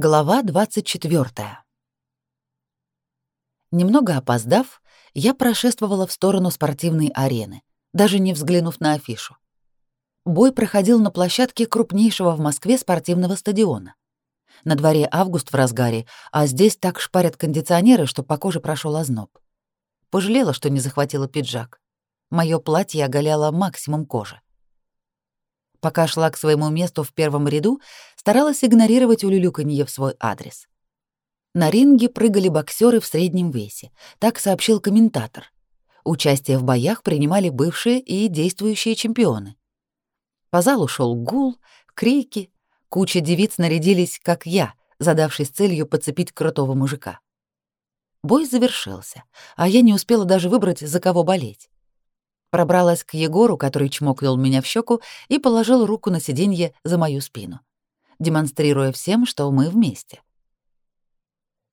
Глава 24. Немного опоздав, я прошествовала в сторону спортивной арены, даже не взглянув на афишу. Бой проходил на площадке крупнейшего в Москве спортивного стадиона. На дворе август в разгаре, а здесь так шпарят кондиционеры, что по коже прошел озноб. Пожалела, что не захватила пиджак. Моё платье оголяло максимум кожи. Пока шла к своему месту в первом ряду, старалась игнорировать улюлюканье в свой адрес. На ринге прыгали боксеры в среднем весе, так сообщил комментатор. Участие в боях принимали бывшие и действующие чемпионы. По залу шел гул, крики, куча девиц нарядились, как я, задавшись целью подцепить крутого мужика. Бой завершился, а я не успела даже выбрать, за кого болеть. Пробралась к Егору, который чмокнул меня в щеку и положил руку на сиденье за мою спину, демонстрируя всем, что мы вместе.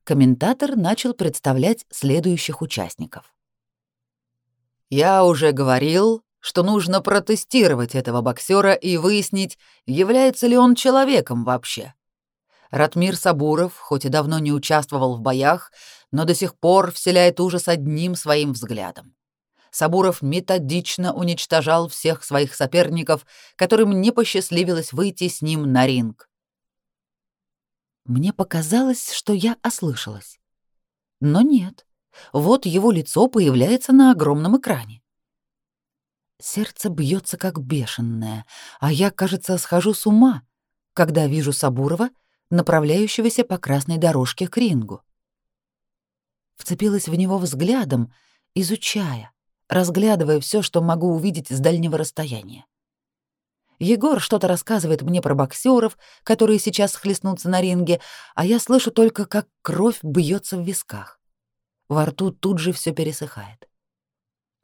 Комментатор начал представлять следующих участников. «Я уже говорил, что нужно протестировать этого боксера и выяснить, является ли он человеком вообще. Ратмир Сабуров, хоть и давно не участвовал в боях, но до сих пор вселяет ужас одним своим взглядом. Сабуров методично уничтожал всех своих соперников, которым не посчастливилось выйти с ним на ринг. Мне показалось, что я ослышалась. Но нет. Вот его лицо появляется на огромном экране. Сердце бьется как бешеное, а я, кажется, схожу с ума, когда вижу Сабурова, направляющегося по красной дорожке к рингу. Вцепилась в него взглядом, изучая, разглядывая все, что могу увидеть с дальнего расстояния. Егор что-то рассказывает мне про боксеров, которые сейчас хлестнутся на ринге, а я слышу только, как кровь бьется в висках. Во рту тут же все пересыхает.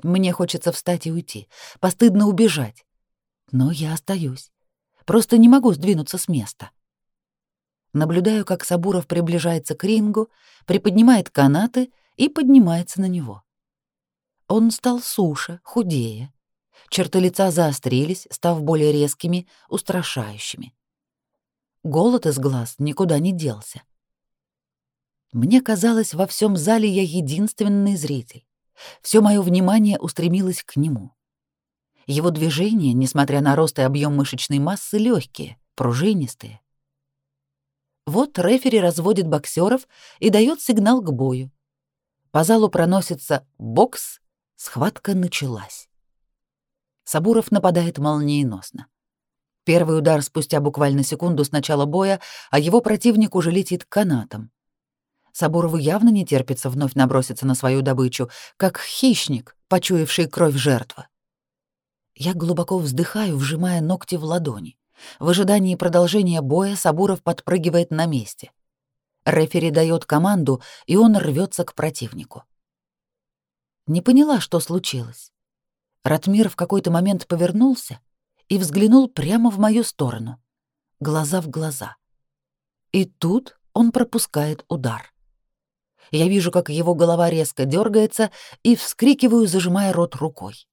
Мне хочется встать и уйти, постыдно убежать. Но я остаюсь. Просто не могу сдвинуться с места. Наблюдаю, как Сабуров приближается к рингу, приподнимает канаты и поднимается на него. Он стал суше, худее. Черты лица заострились, став более резкими, устрашающими. Голод из глаз никуда не делся. Мне казалось, во всем зале я единственный зритель. Все мое внимание устремилось к нему. Его движения, несмотря на рост и объем мышечной массы, легкие, пружинистые. Вот рефери разводит боксеров и дает сигнал к бою. По залу проносится бокс, Схватка началась. Сабуров нападает молниеносно. Первый удар спустя буквально секунду с начала боя, а его противник уже летит к канатам. Сабурову явно не терпится вновь наброситься на свою добычу, как хищник, почуявший кровь жертвы. Я глубоко вздыхаю, вжимая ногти в ладони. В ожидании продолжения боя Сабуров подпрыгивает на месте. Рефери дает команду, и он рвется к противнику. Не поняла, что случилось. Ратмир в какой-то момент повернулся и взглянул прямо в мою сторону, глаза в глаза. И тут он пропускает удар. Я вижу, как его голова резко дергается, и вскрикиваю, зажимая рот рукой.